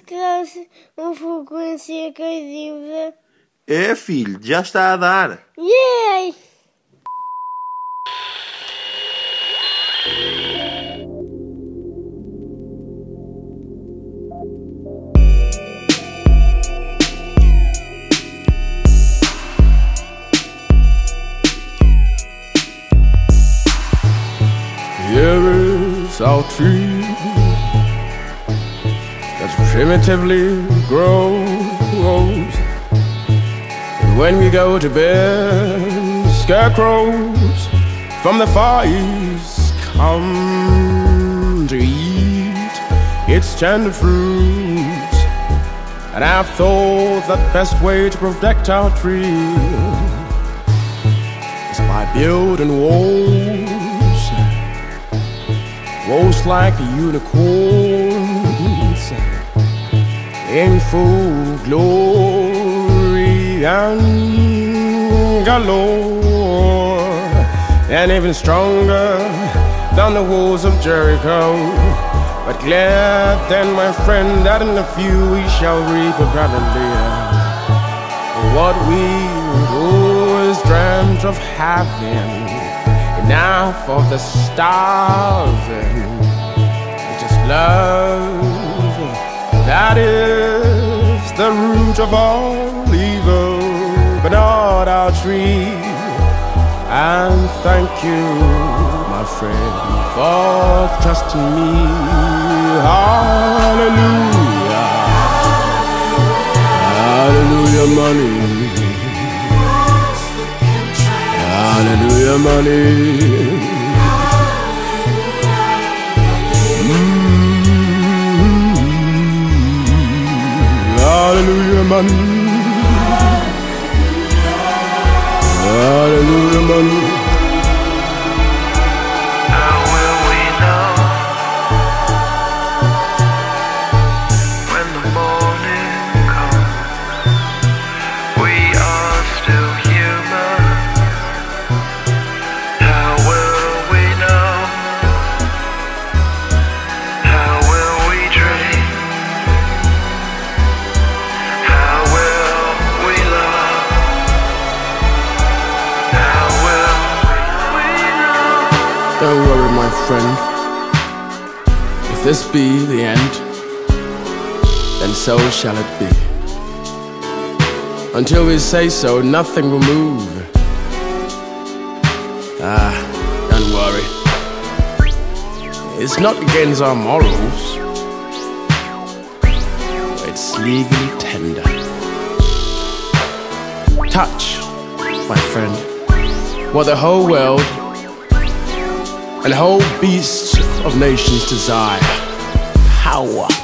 Claus, um fogo em seca e. É, filho, já está a dar. Yay! Yeah. Here is our tree. Primitively grows. And when we go to bed, scarecrows from the far east come to eat its tender fruits. And I've thought that best way to protect our tree is by building walls Walls like unicorns in full glory and galore, and even stronger than the walls of Jericho. But glad then, my friend, that in a few we shall reap a abundantly. What we always dreamt of having enough of the starving. Is love that is the root of all evil, but not our tree. And thank you, my friend, for trusting me. Hallelujah. Hallelujah, money. Hallelujah, money. Hallelujah, money. Hallelujah, money. This be the end, then so shall it be. Until we say so, nothing will move. Ah, don't worry. It's not against our morals, it's legally tender. Touch, my friend, what the whole world and whole beasts of nations desire power.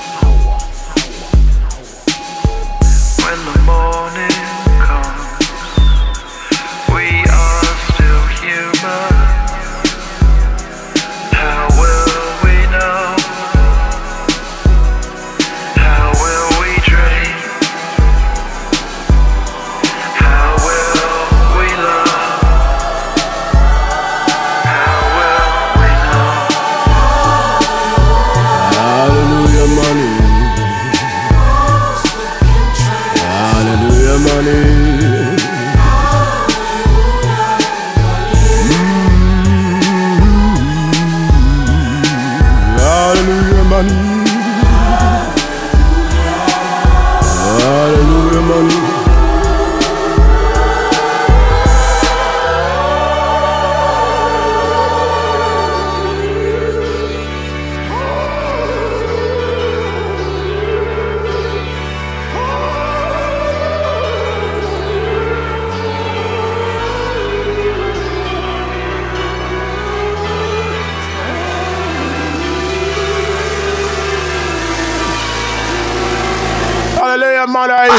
Money.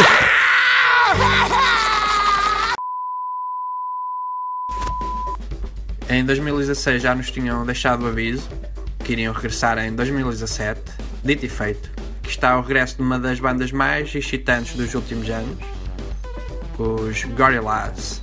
Em 2016 já nos tinham deixado o aviso que iriam regressar em 2017, dito e feito, que está o regresso de uma das bandas mais excitantes dos últimos anos, os Gorillaz,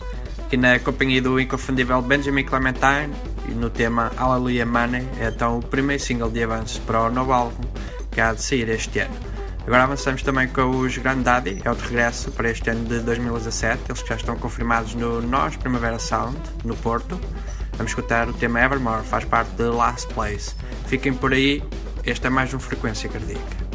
que na companhia do inconfundível Benjamin Clementine e no tema Hallelujah Money é então o primeiro single de avanço para o novo álbum que há de sair este ano. Agora avançamos também com os Grand Daddy, é o de regresso para este ano de 2017, eles já estão confirmados no Nós Primavera Sound, no Porto. Vamos escutar o tema Evermore, faz parte de Last Place. Fiquem por aí, este é mais um Frequência Cardíaca.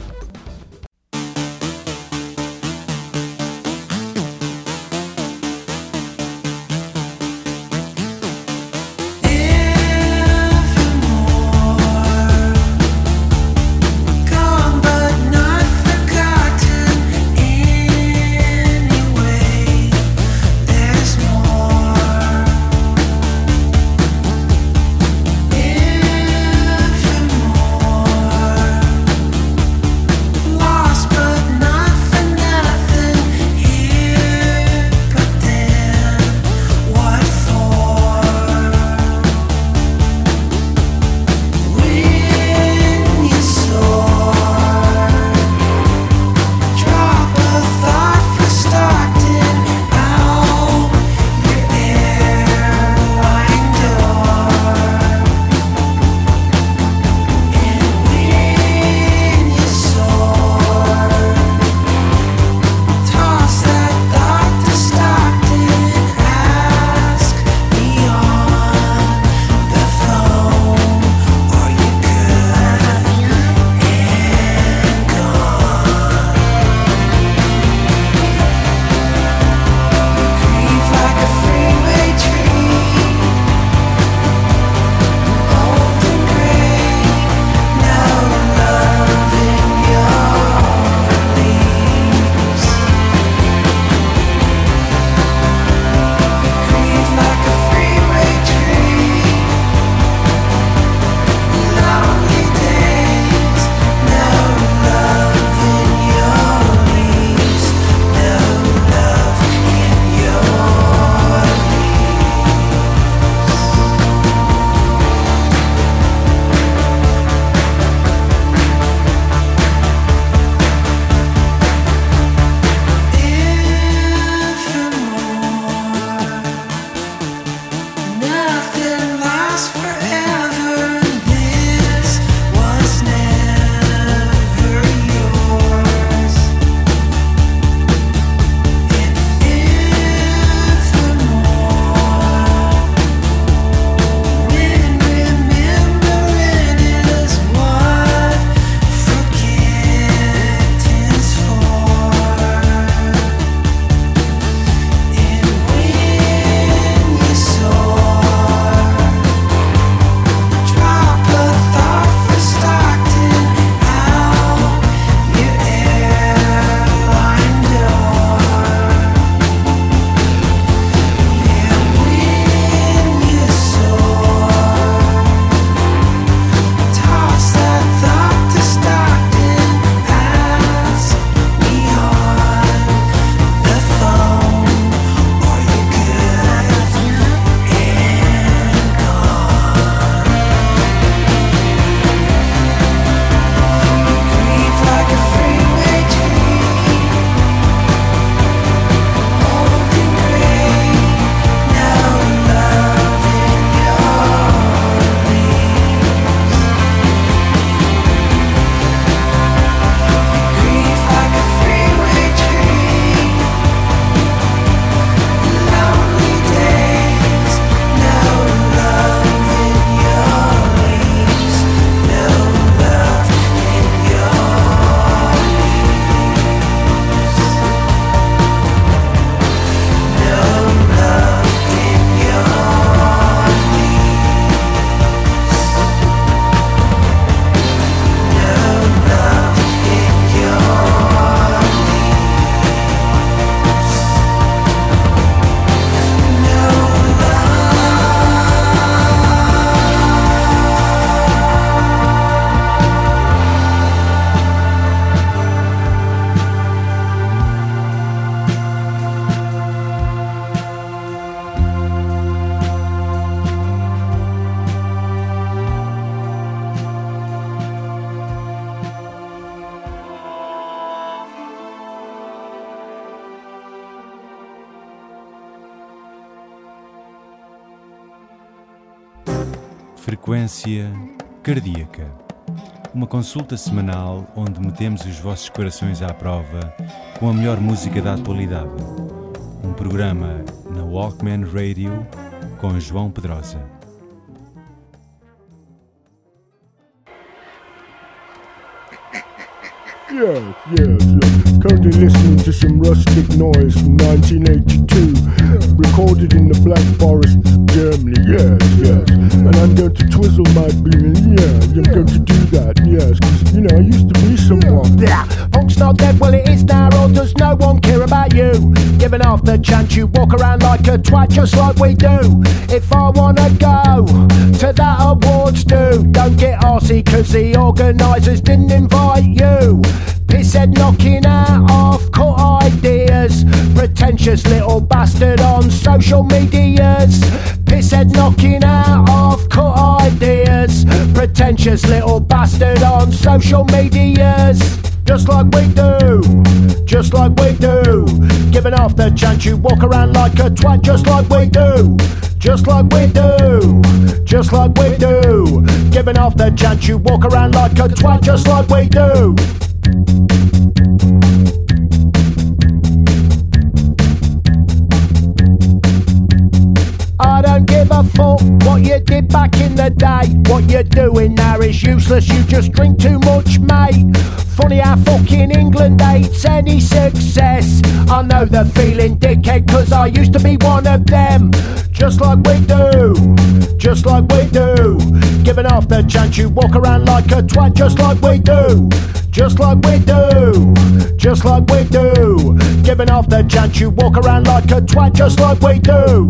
Consulta semanal onde metemos os vossos corações à prova com a melhor música da atualidade. Um programa na Walkman Radio com João Pedrosa. Yes, yes, yes. Currently listening to some rustic noise from 1982, recorded in the Black Forest, Germany. Yes, yes. And I'm going to twizzle my bean. Yeah, I'm going to do that. Yes, 'cause, you know I used to be someone. Yeah, punk's not dead, well it is now, or does no one care about you? Giving off the chance, you walk around like a twat just like we do. If I wanna go to that awards do, don't get arsey cause the organisers didn't invite you. Pisshead knocking out off cut ideas. Pretentious little bastard on social medias. Pisshead knocking out off cut ideas. Pretentious little bastard on social medias. Just like we do, just like we do. Giving off the chance, you walk around like a twat, just like we do, just like we do, just like we do. Giving off the chance, you walk around like a twat, just like we do. I don't a fuck what you did back in the day. What you're doing now is useless, you just drink too much, mate. Funny how fucking England hates any success. I know the feeling, dickhead, cause I used to be one of them. Just like we do, just like we do. Giving off the chance, you walk around like a twat, just like we do. Just like we do, just like we do. Giving off the chance, you walk around like a twat, just like we do.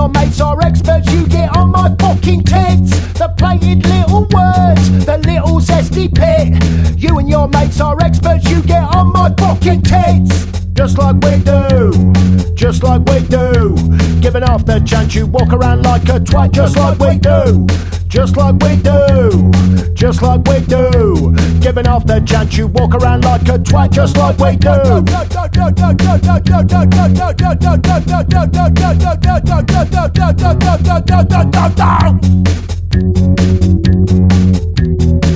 Your mates are experts, you get on my fucking tits. The plated little words, the little zesty pit. You and your mates are experts, you get on my fucking tits. Just like we do, just like we do. Giving off the chance, you walk around like a twat, just like we do. Just like we do, just like we do. Giving off the chance, you walk around like a twat, just like we do. Do Thank you.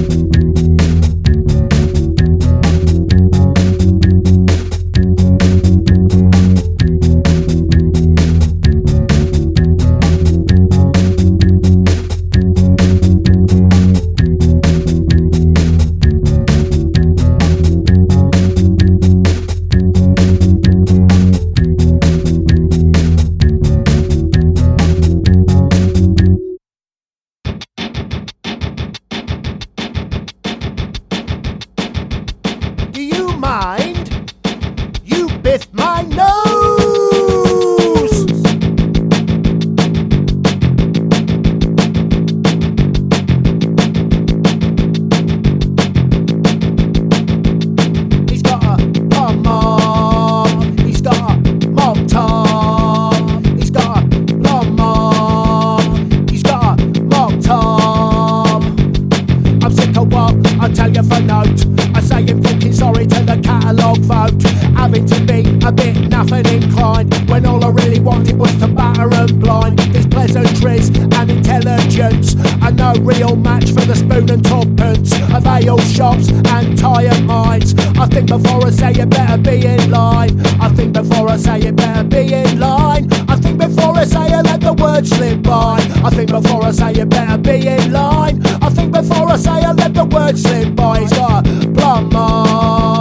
Slip by. I think before I say you better be in line. I think before I say I let the word slip by. He's got a plum mop.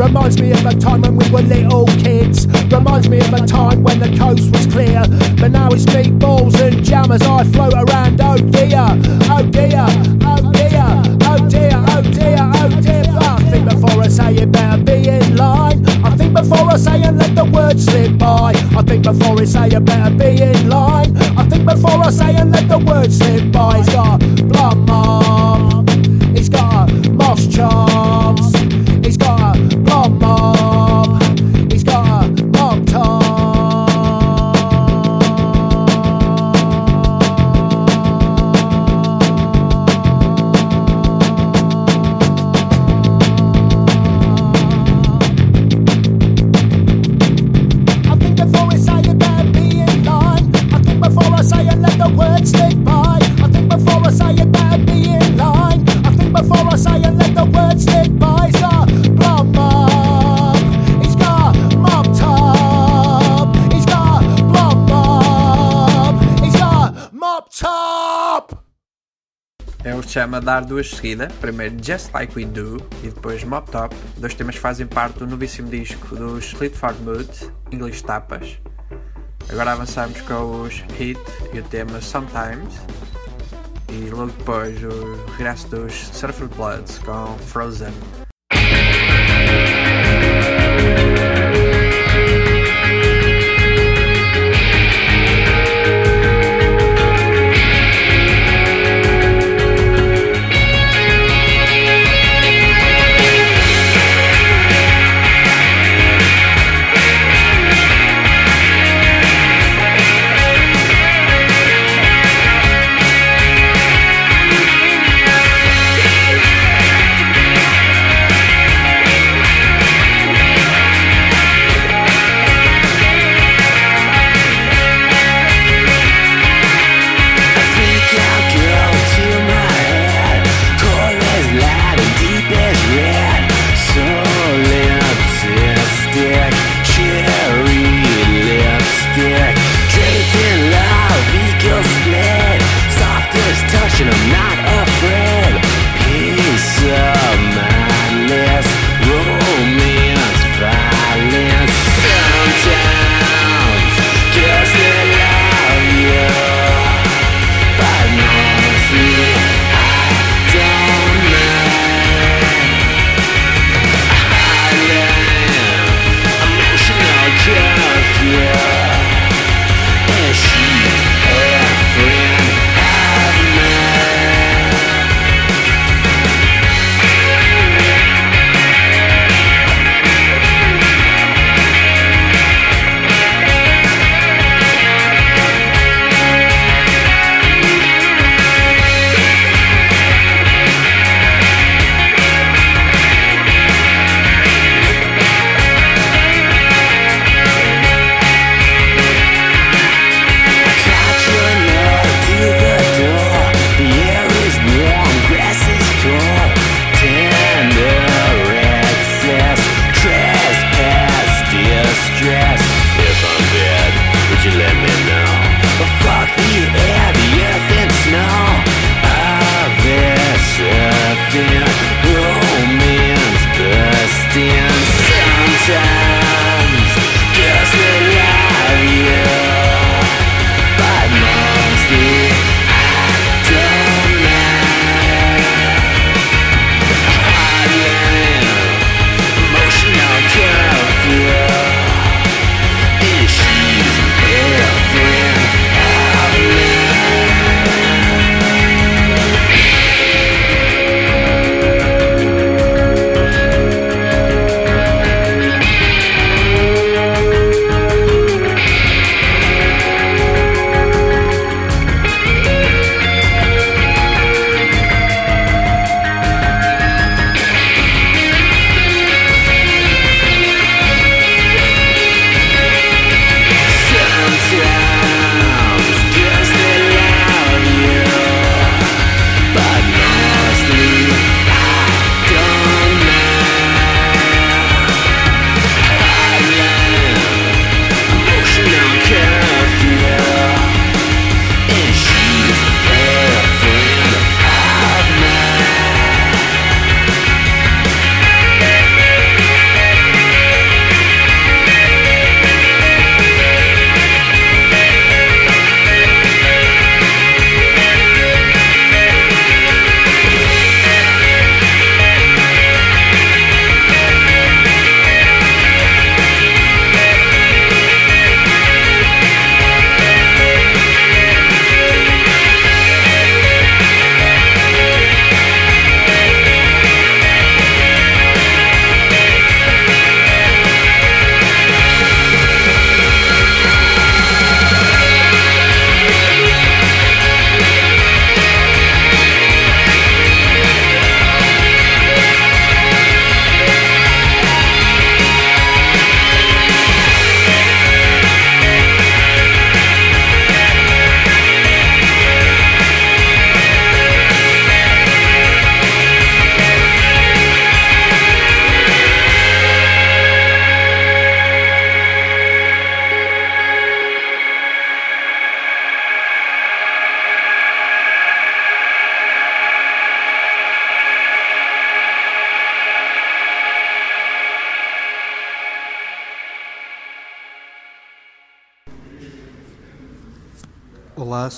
Reminds me of a time when we were little kids. Reminds me of a time when the coast was clear. But now it's meatballs and jam as I float around. Oh dear, oh dear, oh dear, oh dear, oh dear, oh dear. I think before I say it better be in line. I think before I say and let the word slip by. I think before I say you better be in line. I think before I say and let the words slip by. He's got O que se chama Dar Duas Seguida. Primeiro Just Like We Do e depois Mop Top. Dois temas que fazem parte do novíssimo disco dos Fleetwood Boot, English Tapas. Agora avançamos com os Hit e o tema Sometimes. E logo depois o regresso dos Surfer Bloods com Frozen.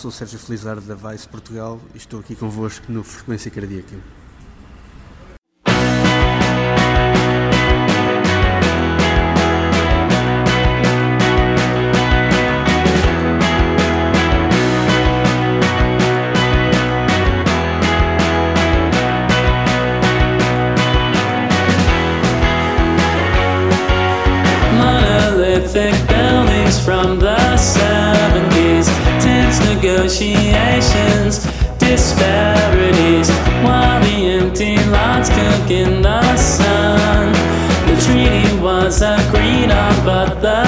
Sou Sérgio Felizardo da Vice Portugal e estou aqui convosco no Frequência Cardíaca. Negotiations, disparities, while the empty lots cook in the sun. The treaty was agreed on, but the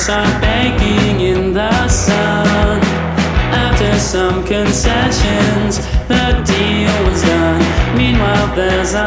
Lots are baking in the sun. After some concessions, the deal was done. Meanwhile, there's a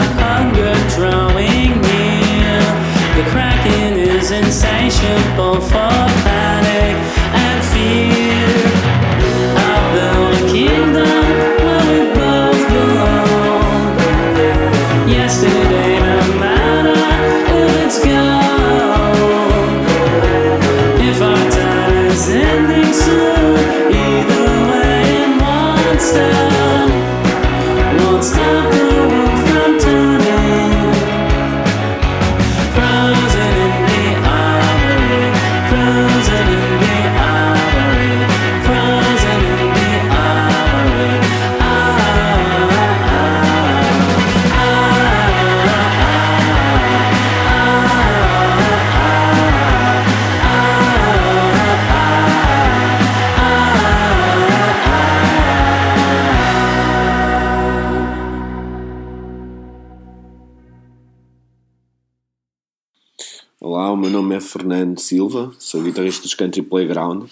Silva, sou guitarrista dos Country Playground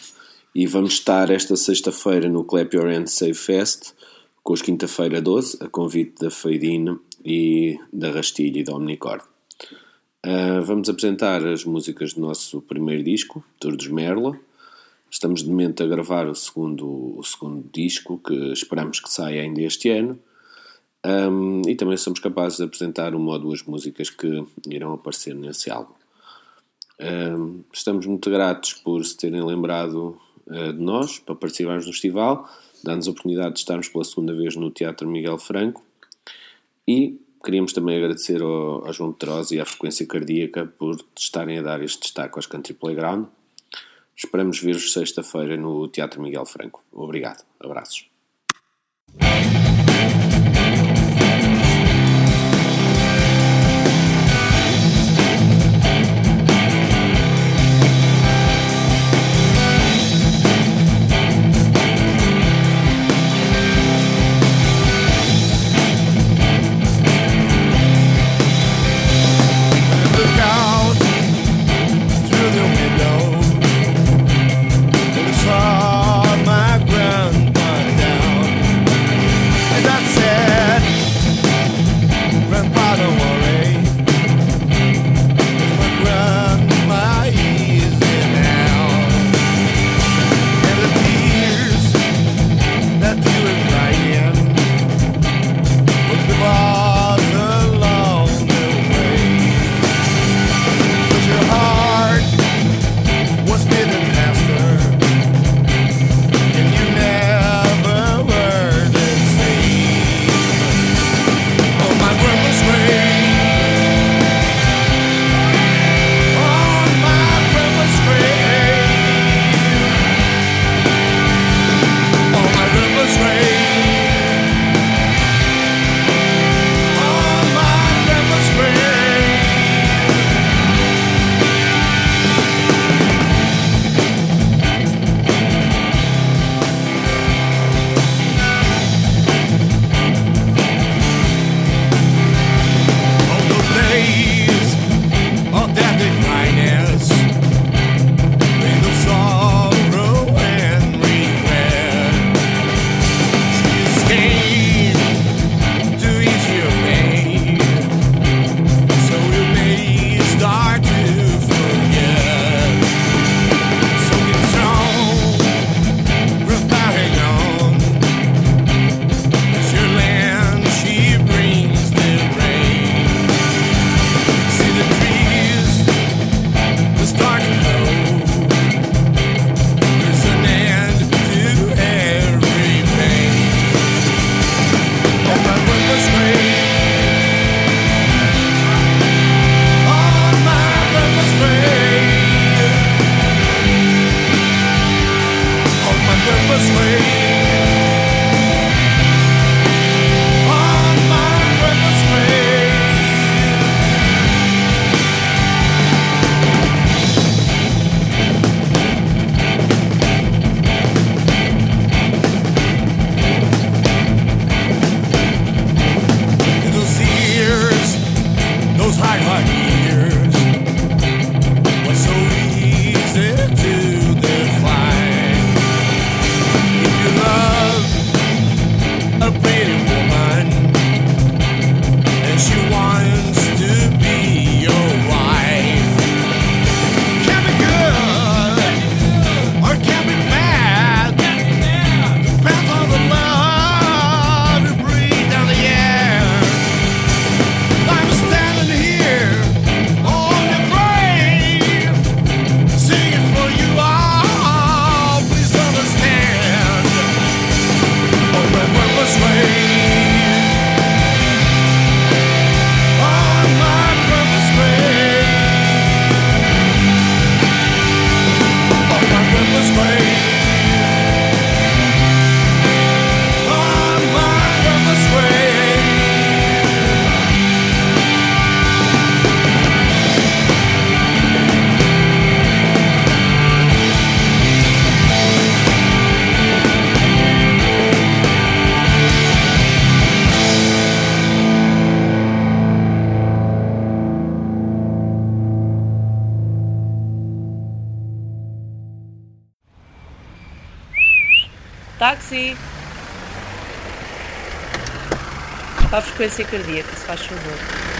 e vamos estar esta sexta-feira no Clap Your Hands Save Fest com os quinta-feira 12, a convite da Feidine e da Rastilho e da Omnicord. Ah, vamos apresentar as músicas do nosso primeiro disco, Tour dos Merla. Estamos de momento a gravar o segundo, o segundo disco, que esperamos que saia ainda este ano. Um, e também somos capazes de apresentar uma ou duas músicas que irão aparecer nesse álbum. Estamos muito gratos por se terem lembrado uh, de nós para participarmos no festival, dando-nos a oportunidade de estarmos pela segunda vez no Teatro Miguel Franco e queríamos também agradecer ao, ao João Pedrosa e à Frequência Cardíaca por estarem a dar este destaque aos Country Playground. Esperamos ver-vos sexta-feira no Teatro Miguel Franco. Obrigado. Abraços. Para a frequência cardíaca, se faz favor.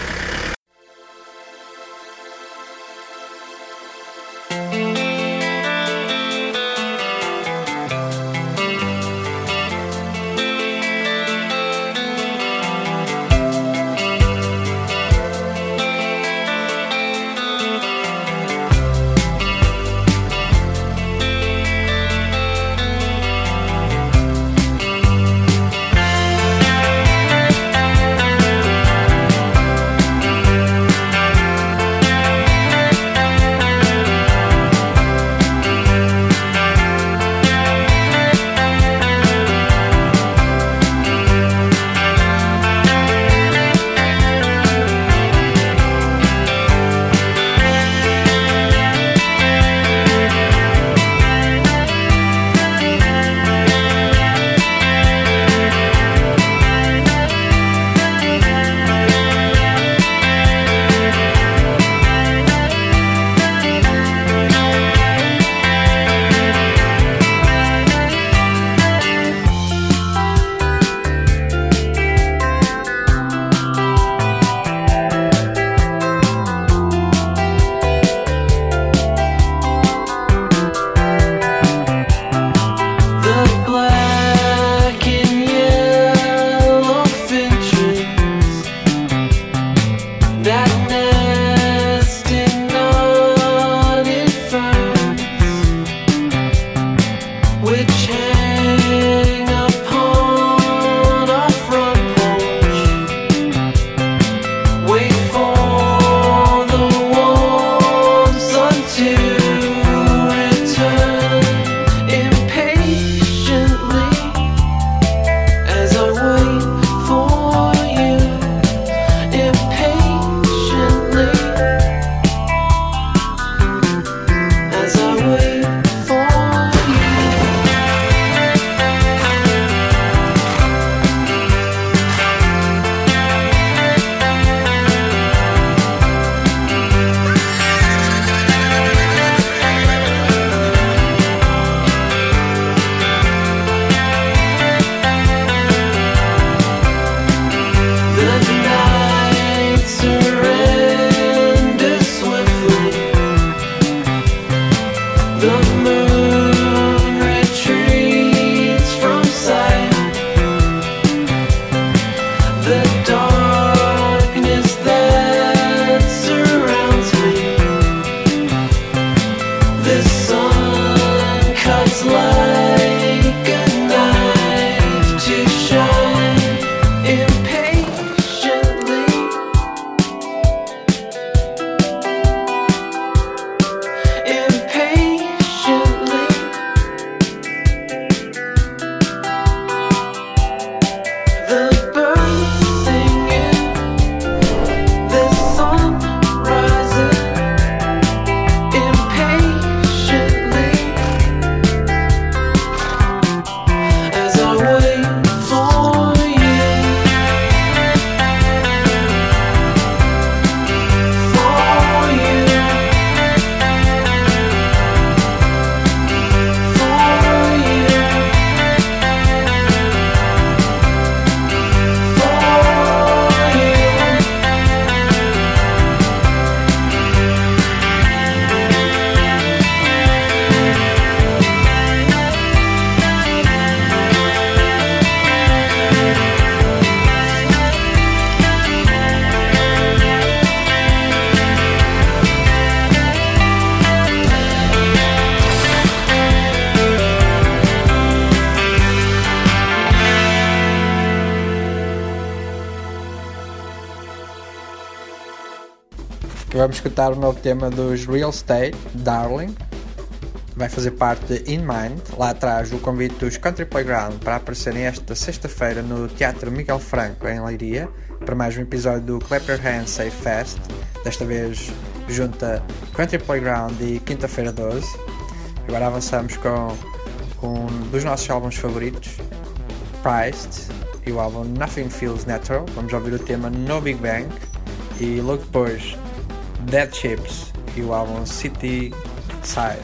Escutar o novo tema dos Real Estate, Darling. Vai fazer parte de In Mind. Lá atrás o convite dos Country Playground para aparecerem esta sexta-feira no Teatro Miguel Franco, em Leiria, para mais um episódio do Clap Your Hands Safe Fest. Desta vez junta Country Playground e Quinta-feira 12. Agora avançamos com um dos nossos álbuns favoritos, Priced, e o álbum Nothing Feels Natural. Vamos ouvir o tema No Big Bang e logo depois Dead Chips e o álbum City Side.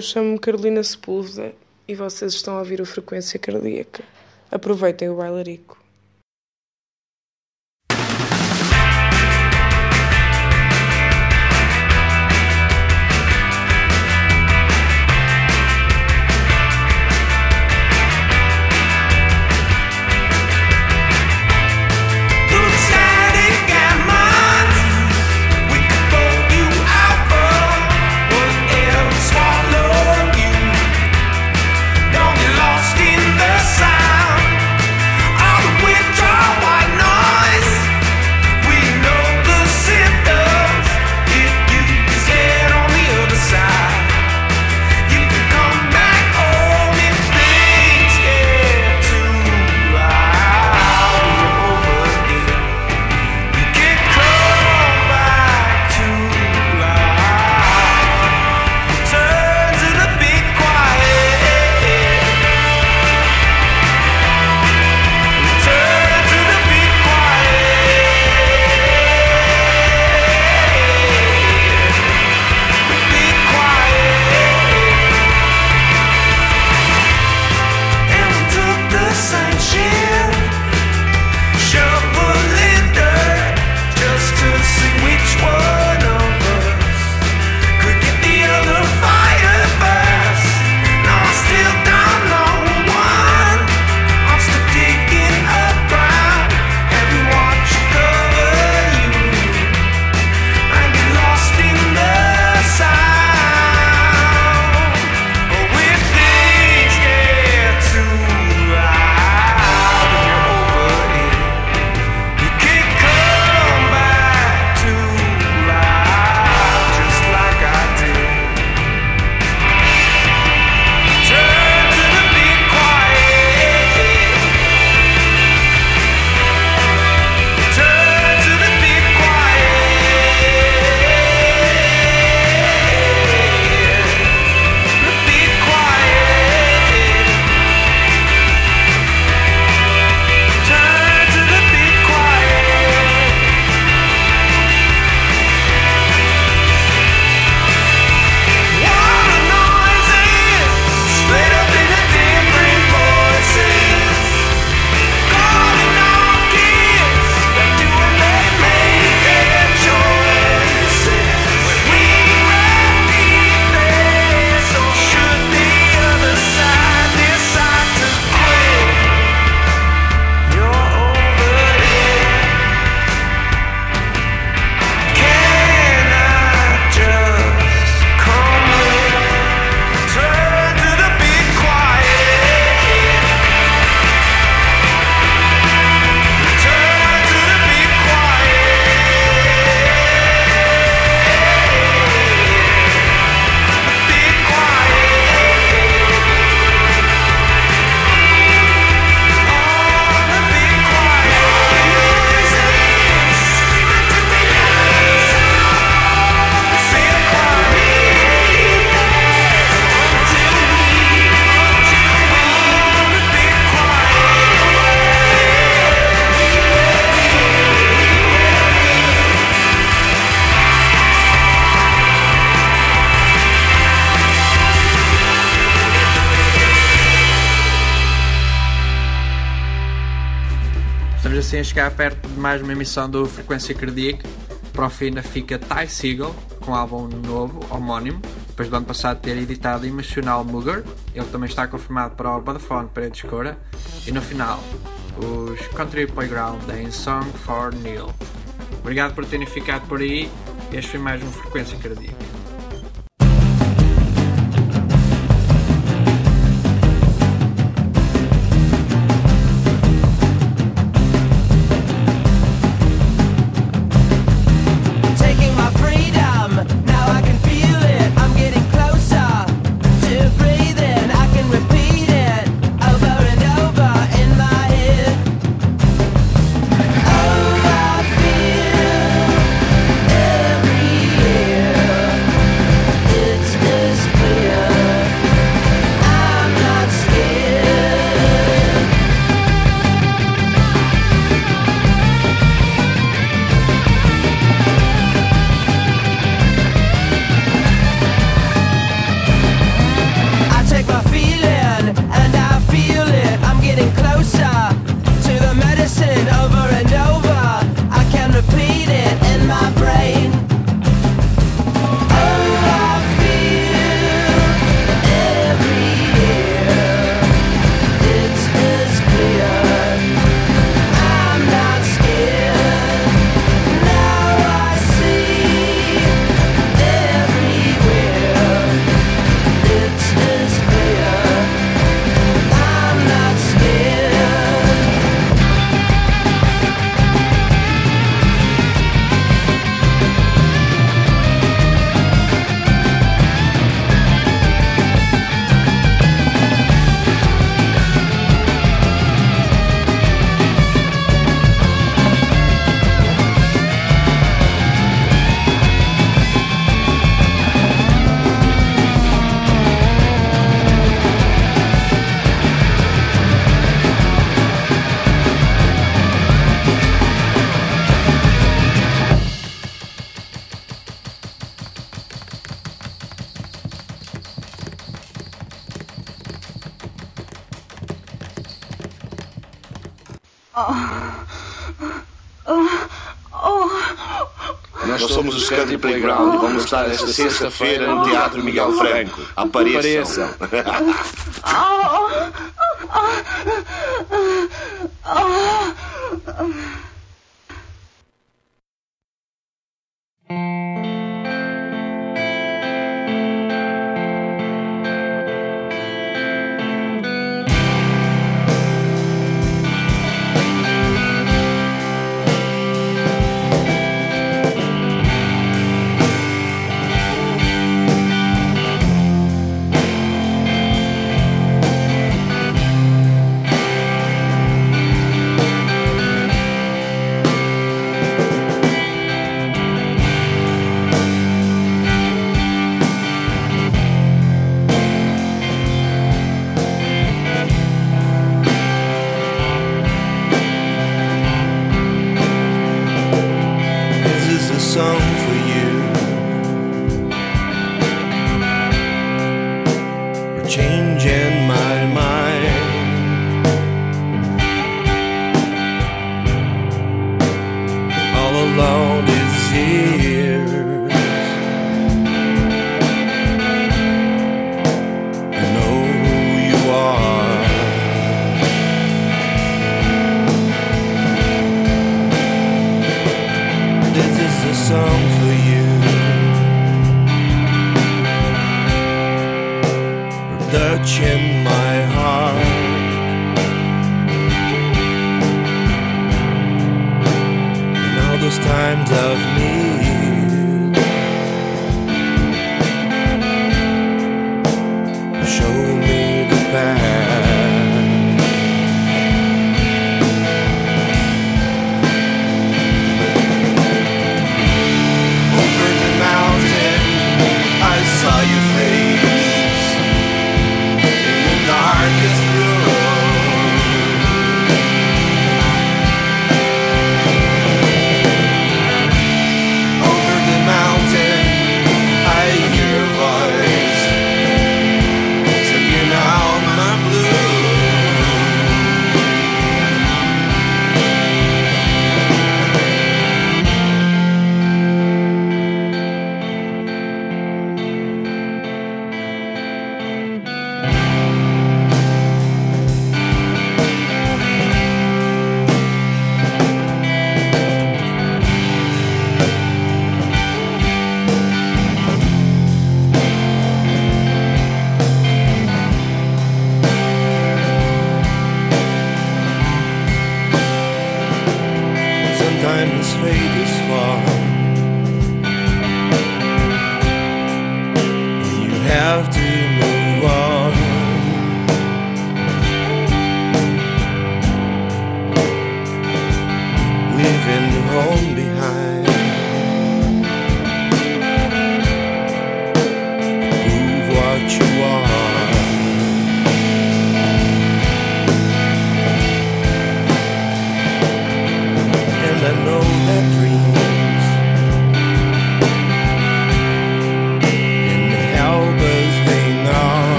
Eu chamo-me Carolina Sepúlveda e vocês estão a ouvir o Frequência Cardíaca. Aproveitem o bailarico. Assim a chegar perto de mais uma emissão do Frequência Cardíaca. Para o fim ainda fica Ty Siegel, com um álbum novo, homónimo, depois do ano passado ter editado Emotional Mugger. Ele também está confirmado para o Vodafone Paredes Cora. E no final, os Country Playground em Song for Neil. Obrigado por terem ficado por aí. Este foi mais um Frequência Cardíaca. Playground. Vamos estar esta sexta-feira no Teatro Miguel Franco. Apareçam. This